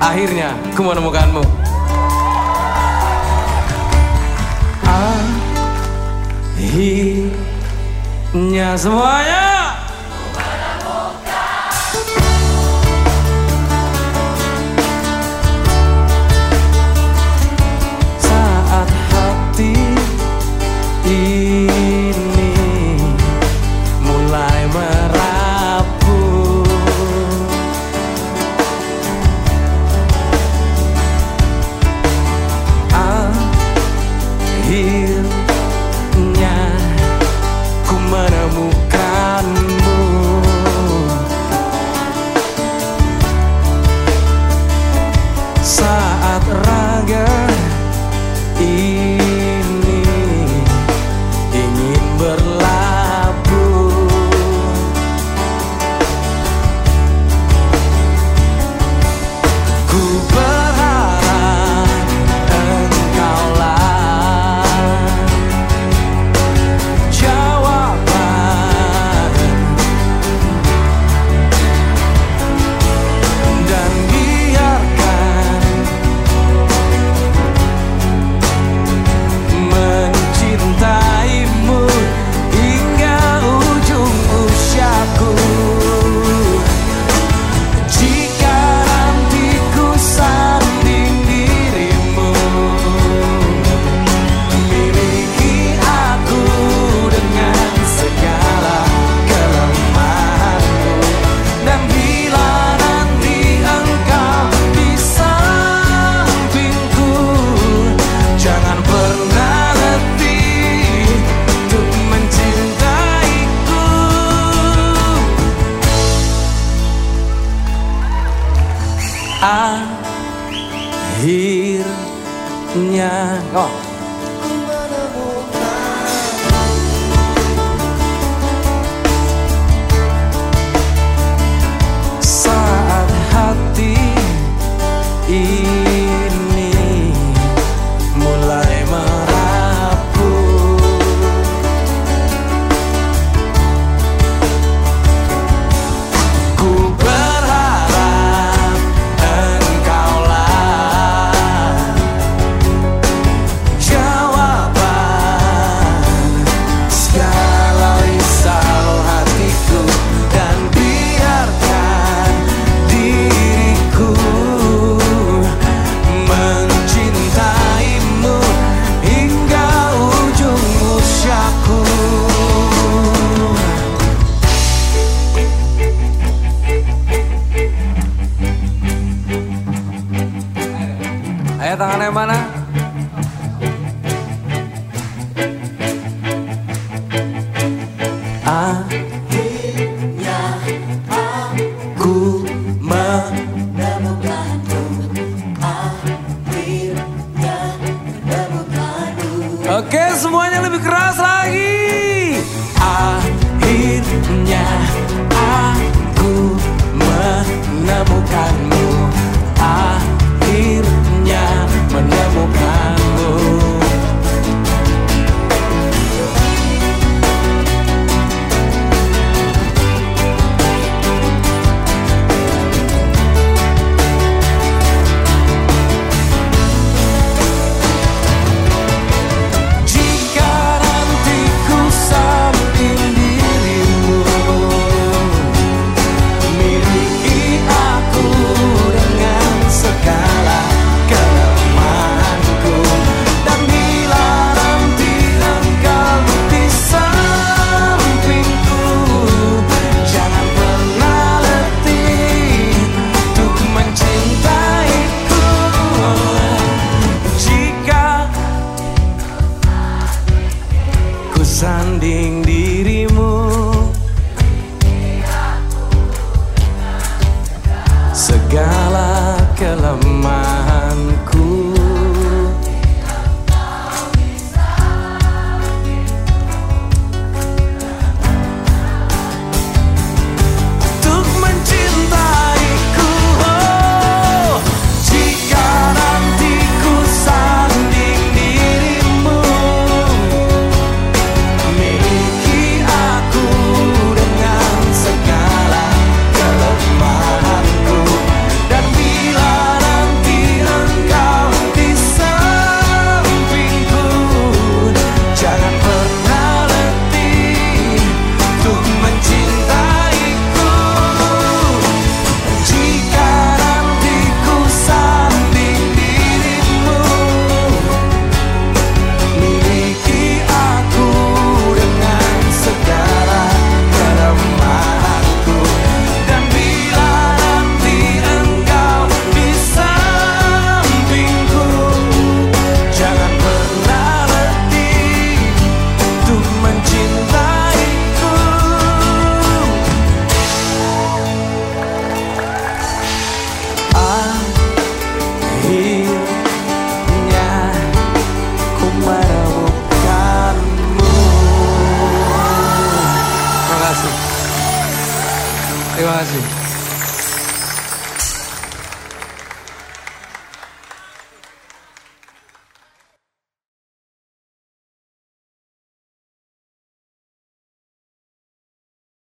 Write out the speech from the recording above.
Akhirnya ku menemukanmu. Akhirnya semuanya akhirnya tangannya mana? Segala kelemahanku Brasil.